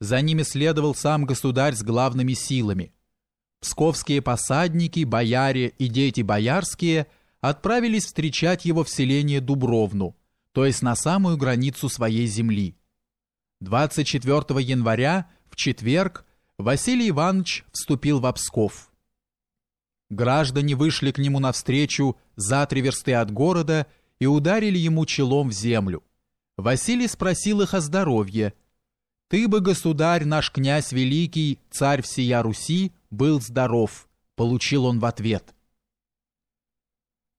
За ними следовал сам государь с главными силами. Псковские посадники, бояре и дети боярские отправились встречать его в селение Дубровну, то есть на самую границу своей земли. 24 января, в четверг, Василий Иванович вступил в Псков. Граждане вышли к нему навстречу за три версты от города и ударили ему челом в землю. Василий спросил их о здоровье. «Ты бы, государь, наш князь великий, царь всея Руси, был здоров», — получил он в ответ.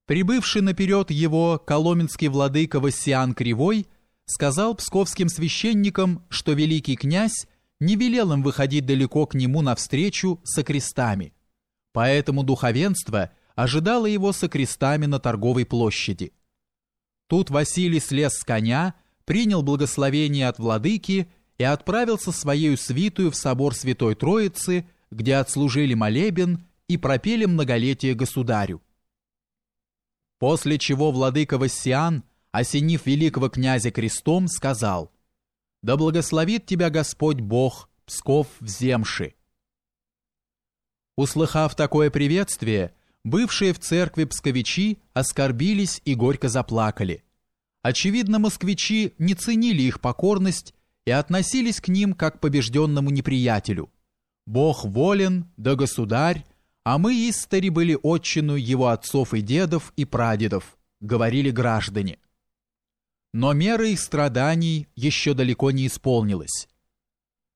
Прибывший наперед его коломенский владыка Вассиан Кривой сказал псковским священникам, что великий князь не велел им выходить далеко к нему навстречу со крестами. Поэтому духовенство ожидало его со крестами на торговой площади. Тут Василий слез с коня, принял благословение от владыки и отправился своей свитую в собор Святой Троицы, где отслужили молебен и пропели многолетие государю. После чего владыка Вассиан, осенив великого князя крестом, сказал «Да благословит тебя Господь Бог, Псков вземши». Услыхав такое приветствие, бывшие в церкви псковичи оскорбились и горько заплакали – Очевидно, москвичи не ценили их покорность и относились к ним как к побежденному неприятелю. Бог волен, да государь, а мы истори были отчину его отцов и дедов и прадедов, говорили граждане. Но мера их страданий еще далеко не исполнилась.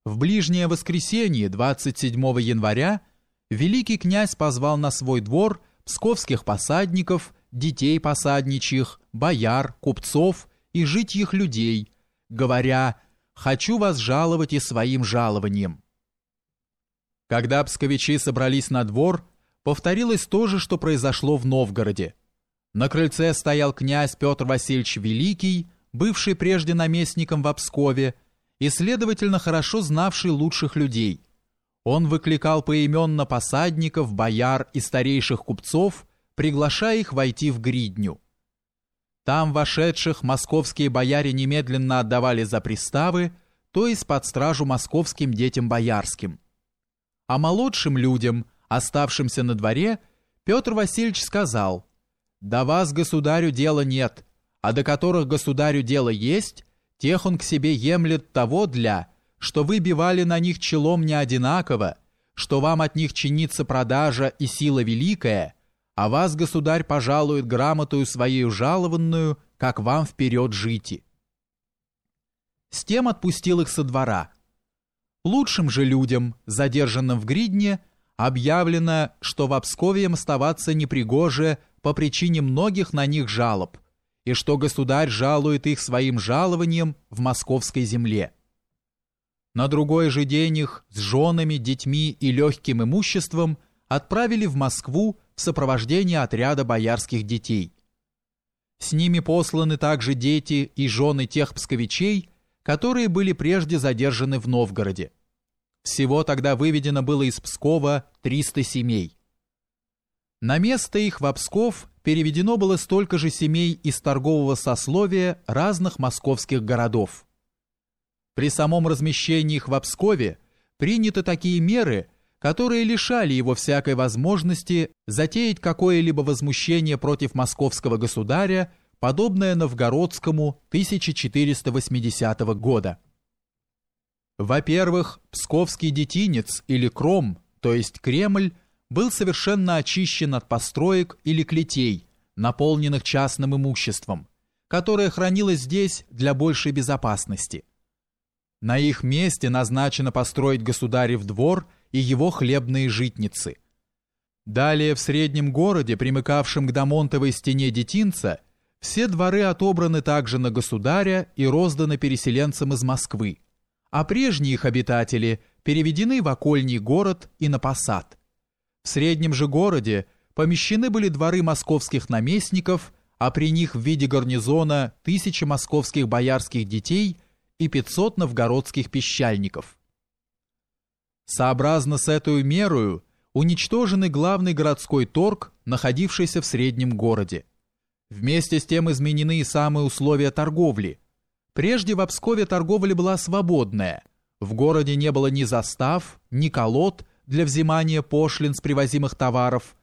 В ближнее воскресенье, 27 января, великий князь позвал на свой двор псковских посадников детей посадничьих, бояр, купцов и житьих людей, говоря «хочу вас жаловать и своим жалованием». Когда псковичи собрались на двор, повторилось то же, что произошло в Новгороде. На крыльце стоял князь Петр Васильевич Великий, бывший прежде наместником в Пскове и, следовательно, хорошо знавший лучших людей. Он выкликал поименно посадников, бояр и старейших купцов – приглашая их войти в гридню. Там вошедших московские бояре немедленно отдавали за приставы, то есть под стражу московским детям боярским. А молодшим людям, оставшимся на дворе, Петр Васильевич сказал, «До вас, государю, дела нет, а до которых государю дело есть, тех он к себе емлет того для, что вы бивали на них челом не одинаково, что вам от них чинится продажа и сила великая, а вас, государь, пожалует грамотою своей жалованную, как вам вперед жите. С тем отпустил их со двора. Лучшим же людям, задержанным в Гридне, объявлено, что в Обскове им оставаться непригоже по причине многих на них жалоб, и что государь жалует их своим жалованием в московской земле. На другой же день их с женами, детьми и легким имуществом отправили в Москву в сопровождении отряда боярских детей. С ними посланы также дети и жены тех псковичей, которые были прежде задержаны в Новгороде. Всего тогда выведено было из Пскова 300 семей. На место их в Псков переведено было столько же семей из торгового сословия разных московских городов. При самом размещении их в Пскове приняты такие меры – которые лишали его всякой возможности затеять какое-либо возмущение против московского государя, подобное новгородскому 1480 года. Во-первых, псковский детинец или кром, то есть Кремль, был совершенно очищен от построек или клетей, наполненных частным имуществом, которое хранилось здесь для большей безопасности. На их месте назначено построить государев двор – и его хлебные житницы. Далее в среднем городе, примыкавшем к Дамонтовой стене детинца, все дворы отобраны также на государя и розданы переселенцам из Москвы, а прежние их обитатели переведены в окольний город и на посад. В среднем же городе помещены были дворы московских наместников, а при них в виде гарнизона тысячи московских боярских детей и 500 новгородских пищальников. Сообразно с этой мерою уничтожен главный городской торг, находившийся в среднем городе. Вместе с тем изменены и самые условия торговли. Прежде в Пскове торговля была свободная, В городе не было ни застав, ни колод для взимания пошлин с привозимых товаров,